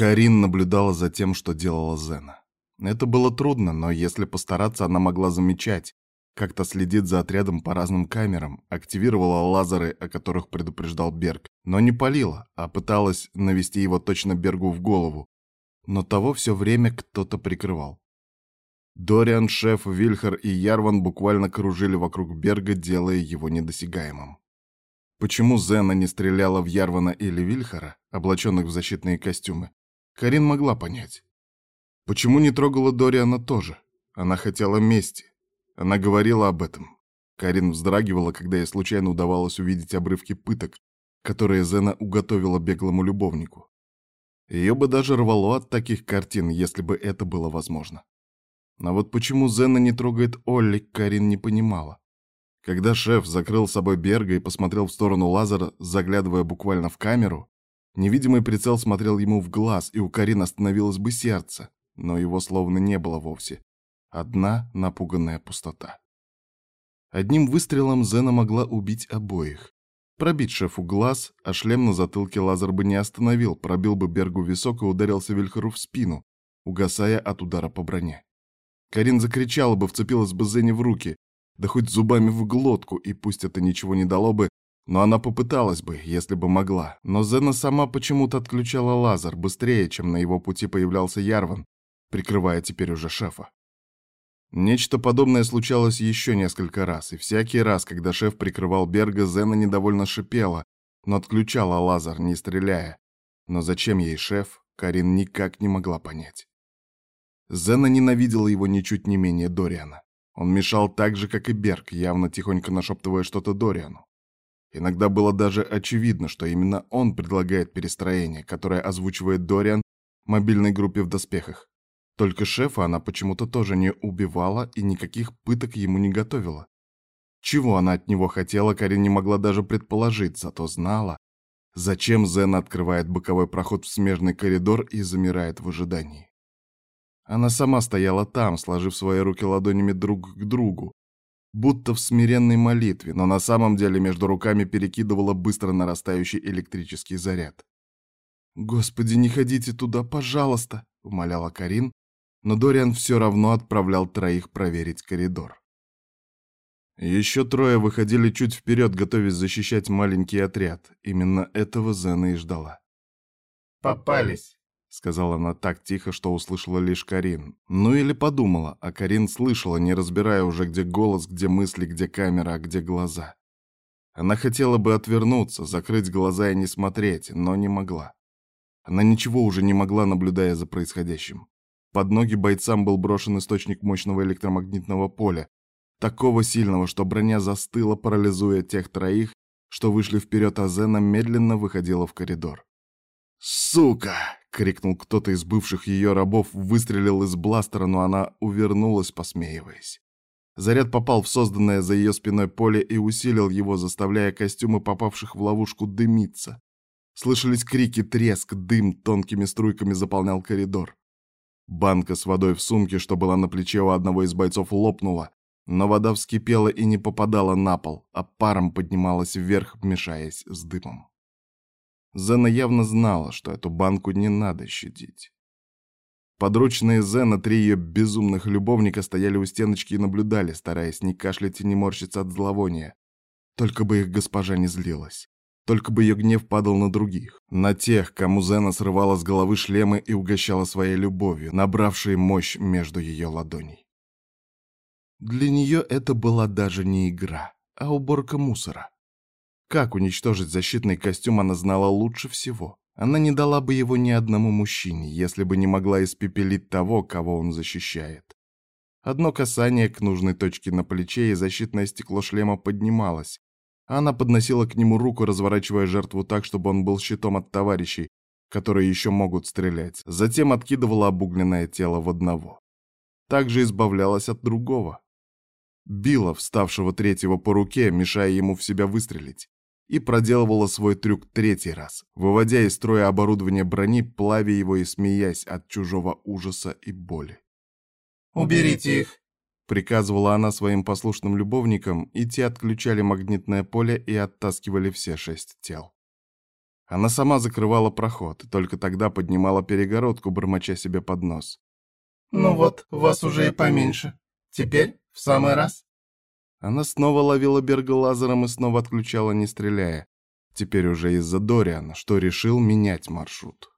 Карин наблюдала за тем, что делала Зена. Это было трудно, но если постараться, она могла замечать, как-то следит за отрядом по разным камерам, активировала лазеры, о которых предупреждал Берг, но не палила, а пыталась навести его точно Бергу в голову. Но того все время кто-то прикрывал. Дориан, Шеф, Вильхар и Ярван буквально кружили вокруг Берга, делая его недосягаемым. Почему Зена не стреляла в Ярвана или Вильхара, облаченных в защитные костюмы, Карин могла понять. Почему не трогала Дориана тоже? Она хотела мести. Она говорила об этом. Карин вздрагивала, когда ей случайно удавалось увидеть обрывки пыток, которые Зена уготовила беглому любовнику. Ее бы даже рвало от таких картин, если бы это было возможно. Но вот почему Зена не трогает Олли, Карин не понимала. Когда шеф закрыл собой Берга и посмотрел в сторону Лазара, заглядывая буквально в камеру, невидимый прицел смотрел ему в глаз, и у Карин остановилось бы сердце, но его словно не было вовсе. Одна напуганная пустота. Одним выстрелом Зена могла убить обоих. Пробить шефу глаз, а шлем на затылке лазер бы не остановил, пробил бы Бергу висок и ударился Вильхару в спину, угасая от удара по броне. Карин закричала бы, вцепилась бы Зене в руки, да хоть зубами в глотку, и пусть это ничего не дало бы, но она попыталась бы, если бы могла. Но Зена сама почему-то отключала лазер быстрее, чем на его пути появлялся Ярван, прикрывая теперь уже шефа. Нечто подобное случалось еще несколько раз, и всякий раз, когда шеф прикрывал Берга, Зена недовольно шипела, но отключала лазер, не стреляя. Но зачем ей шеф, Карин никак не могла понять. Зена ненавидела его ничуть не менее Дориана. Он мешал так же, как и Берг, явно тихонько нашептывая что-то Дориану. Иногда было даже очевидно, что именно он предлагает перестроение, которое озвучивает Дориан мобильной группе в доспехах. Только шефа она почему-то тоже не убивала и никаких пыток ему не готовила. Чего она от него хотела, Карин не могла даже предположить, зато знала, зачем Зена открывает боковой проход в смежный коридор и замирает в ожидании. Она сама стояла там, сложив свои руки ладонями друг к другу, будто в смиренной молитве, но на самом деле между руками перекидывала быстро нарастающий электрический заряд. «Господи, не ходите туда, пожалуйста!» — умоляла Карин, но Дориан все равно отправлял троих проверить коридор. Еще трое выходили чуть вперед, готовясь защищать маленький отряд. Именно этого Зена и ждала. «Попались!» — сказала она так тихо, что услышала лишь Карин. Ну или подумала, а Карин слышала, не разбирая уже, где голос, где мысли, где камера, а где глаза. Она хотела бы отвернуться, закрыть глаза и не смотреть, но не могла. Она ничего уже не могла, наблюдая за происходящим. Под ноги бойцам был брошен источник мощного электромагнитного поля, такого сильного, что броня застыла, парализуя тех троих, что вышли вперед, а Зена медленно выходила в коридор. «Сука!» — крикнул кто-то из бывших ее рабов, выстрелил из бластера, но она увернулась, посмеиваясь. Заряд попал в созданное за ее спиной поле и усилил его, заставляя костюмы попавших в ловушку дымиться. Слышались крики, треск, дым тонкими струйками заполнял коридор. Банка с водой в сумке, что была на плече у одного из бойцов, лопнула, но вода вскипела и не попадала на пол, а паром поднималась вверх, мешаясь с дымом. Зена явно знала, что эту банку не надо щадить. Подручные Зена, три ее безумных любовника, стояли у стеночки и наблюдали, стараясь не кашлять и не морщиться от зловония. Только бы их госпожа не злилась. Только бы ее гнев падал на других, на тех, кому Зена срывала с головы шлемы и угощала своей любовью, набравшей мощь между ее ладоней. Для нее это была даже не игра, а уборка мусора. Как уничтожить защитный костюм она знала лучше всего. Она не дала бы его ни одному мужчине, если бы не могла испепелить того, кого он защищает. Одно касание к нужной точке на плече, и защитное стекло шлема поднималось, она подносила к нему руку, разворачивая жертву так, чтобы он был щитом от товарищей, которые еще могут стрелять. Затем откидывала обугленное тело в одного. Также избавлялась от другого. Била вставшего третьего по руке, мешая ему в себя выстрелить. И проделывала свой трюк третий раз, выводя из строя оборудование брони, плавя его и смеясь от чужого ужаса и боли. «Уберите их!» Приказывала она своим послушным любовникам, и те отключали магнитное поле и оттаскивали все шесть тел. Она сама закрывала проход и только тогда поднимала перегородку, бормоча себе под нос. «Ну вот, вас уже и поменьше. Теперь в самый раз». Она снова ловила Берга лазером и снова отключала, не стреляя. Теперь уже из-за Дориана, что решил менять маршрут.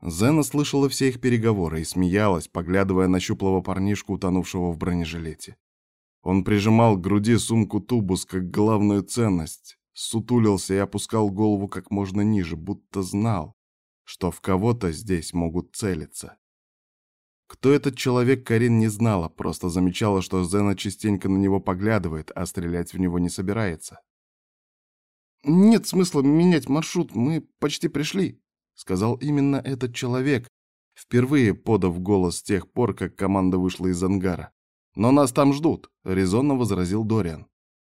Зена слышала все их переговоры и смеялась, поглядывая на щуплого парнишку, утонувшего в бронежилете. Он прижимал к груди сумку-тубус как главную ценность, сутулился и опускал голову как можно ниже, будто знал, что в кого-то здесь могут целиться. Кто этот человек, Карин не знала, просто замечала, что Зена частенько на него поглядывает, а стрелять в него не собирается. «Нет смысла менять маршрут, мы почти пришли», — сказал именно этот человек, впервые подав голос с тех пор, как команда вышла из ангара. «Но нас там ждут», — резонно возразил Дориан.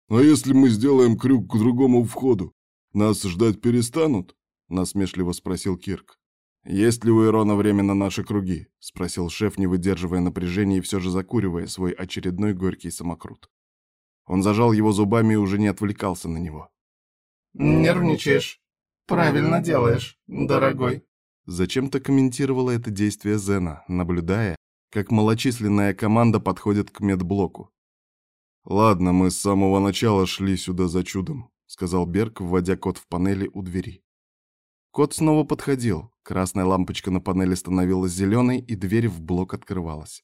«А если мы сделаем крюк к другому входу, нас ждать перестанут?» — насмешливо спросил Кирк. «Есть ли у Ирона время на наши круги?» — спросил шеф, не выдерживая напряжения и все же закуривая свой очередной горький самокрут. Он зажал его зубами и уже не отвлекался на него. «Нервничаешь. Правильно делаешь, дорогой». Зачем-то комментировала это действие Зена, наблюдая, как малочисленная команда подходит к медблоку. «Ладно, мы с самого начала шли сюда за чудом», — сказал Берг, вводя код в панели у двери. Код снова подходил. Красная лампочка на панели становилась зеленой, и дверь в блок открывалась.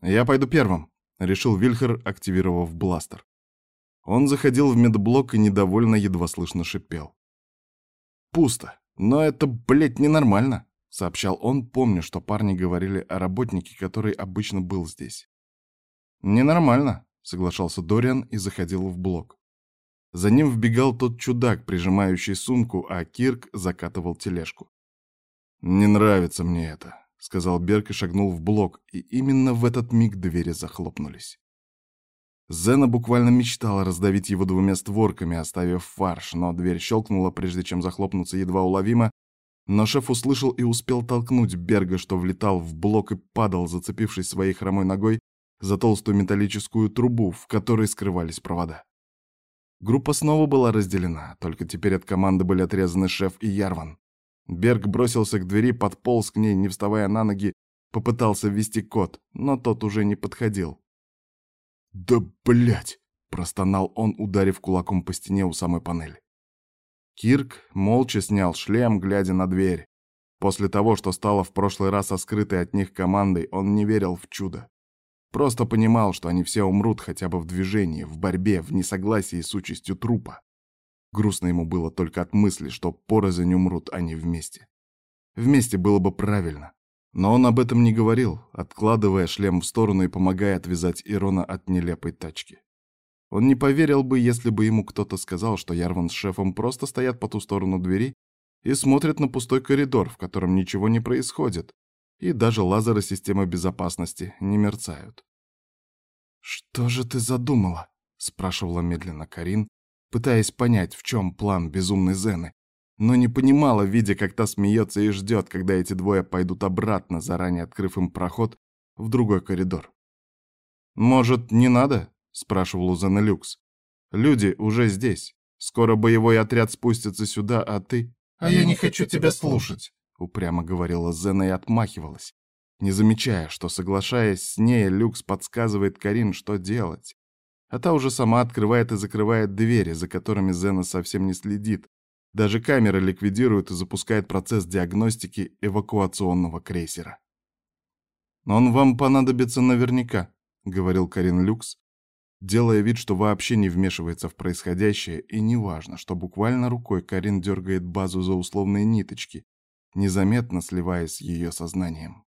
«Я пойду первым», — решил Вильхер, активировав бластер. Он заходил в медблок и недовольно едва слышно шипел. «Пусто. Но это, блядь, ненормально», — сообщал он, помня, что парни говорили о работнике, который обычно был здесь. «Ненормально», — соглашался Дориан и заходил в блок. За ним вбегал тот чудак, прижимающий сумку, а Кирк закатывал тележку. «Не нравится мне это», — сказал Берг и шагнул в блок, и именно в этот миг двери захлопнулись. Зена буквально мечтала раздавить его двумя створками, оставив фарш, но дверь щелкнула, прежде чем захлопнуться едва уловимо, но шеф услышал и успел толкнуть Берга, что влетал в блок и падал, зацепившись своей хромой ногой за толстую металлическую трубу, в которой скрывались провода. Группа снова была разделена, только теперь от команды были отрезаны шеф и Ярван. Берг бросился к двери, подполз к ней, не вставая на ноги, попытался ввести код, но тот уже не подходил. «Да блять!» — простонал он, ударив кулаком по стене у самой панели. Кирк молча снял шлем, глядя на дверь. После того, что стало в прошлый раз скрытой от них командой, он не верил в чудо. Просто понимал, что они все умрут хотя бы в движении, в борьбе, в несогласии с участью трупа. Грустно ему было только от мысли, что порознь умрут они вместе. Вместе было бы правильно. Но он об этом не говорил, откладывая шлем в сторону и помогая отвязать Ирона от нелепой тачки. Он не поверил бы, если бы ему кто-то сказал, что Ярван с шефом просто стоят по ту сторону двери и смотрят на пустой коридор, в котором ничего не происходит, и даже лазеры системы безопасности не мерцают. «Что же ты задумала?» — спрашивала медленно Карин, пытаясь понять, в чем план безумной Зены, но не понимала, видя, как та смеется и ждет, когда эти двое пойдут обратно, заранее открыв им проход в другой коридор. «Может, не надо?» — спрашивал у Зена Люкс. «Люди уже здесь. Скоро боевой отряд спустится сюда, а ты...» «А я не хочу тебя слушать», — упрямо говорила Зена и отмахивалась, не замечая, что, соглашаясь с ней, Люкс подсказывает Карин, что делать. А та уже сама открывает и закрывает двери, за которыми Зена совсем не следит, даже камеры ликвидируют и запускает процесс диагностики эвакуационного крейсера. «Он вам понадобится наверняка», — говорил Карин Люкс, делая вид, что вообще не вмешивается в происходящее, и неважно, что буквально рукой Карин дергает базу за условные ниточки, незаметно сливаясь с ее сознанием.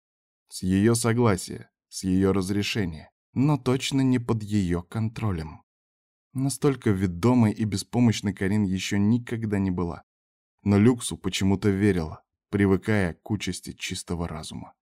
С ее согласия, с ее разрешения, но точно не под ее контролем. Настолько ведомой и беспомощной Карин еще никогда не была. Но Люксу почему-то верила, привыкая к участи чистого разума.